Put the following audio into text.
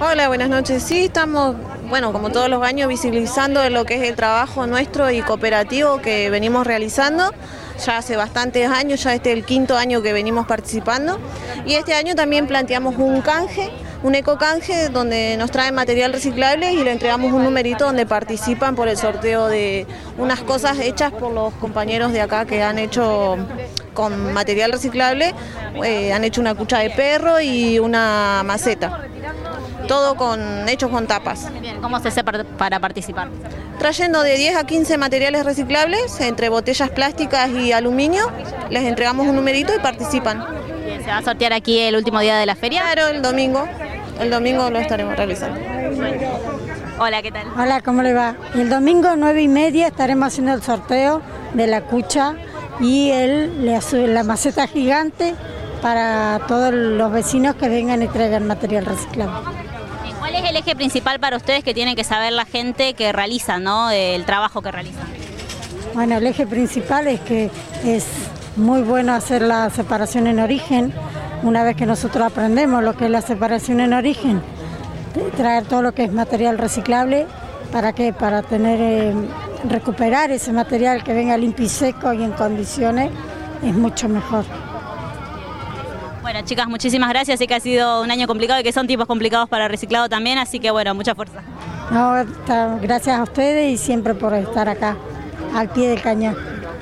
Hola, buenas noches. Sí, estamos, bueno, como todos los años, visibilizando lo que es el trabajo nuestro y cooperativo que venimos realizando. Ya hace bastantes años, ya este es el quinto año que venimos participando. Y este año también planteamos un canje, un ecocanje, donde nos traen material reciclable y le entregamos un numerito donde participan por el sorteo de unas cosas hechas por los compañeros de acá que han hecho con material reciclable, eh, han hecho una cucha de perro y una maceta todo con hechos con tapas. Bien, ¿cómo se hace para, participar? Trayendo de 10 a 15 materiales reciclables, entre botellas plásticas y aluminio, les entregamos un numerito y participan. Bien, ¿Se va a sortear aquí el último día de la feria? Claro, el domingo. El domingo lo estaremos realizando. Hola, ¿qué tal? Hola, ¿cómo le va? El domingo 9 y media estaremos haciendo el sorteo de la cucha y el, la maceta gigante para todos los vecinos que vengan y traigan material reciclable. ¿Cuál es el eje principal para ustedes que tiene que saber la gente que realiza, ¿no? el trabajo que realizan? Bueno, el eje principal es que es muy bueno hacer la separación en origen. Una vez que nosotros aprendemos lo que es la separación en origen, traer todo lo que es material reciclable, ¿para qué? Para tener, eh, recuperar ese material que venga limpio y seco y en condiciones, es mucho mejor. Bueno, chicas, muchísimas gracias. Sé que ha sido un año complicado y que son tipos complicados para reciclado también, así que bueno, mucha fuerza. Gracias a ustedes y siempre por estar acá, al pie del cañón.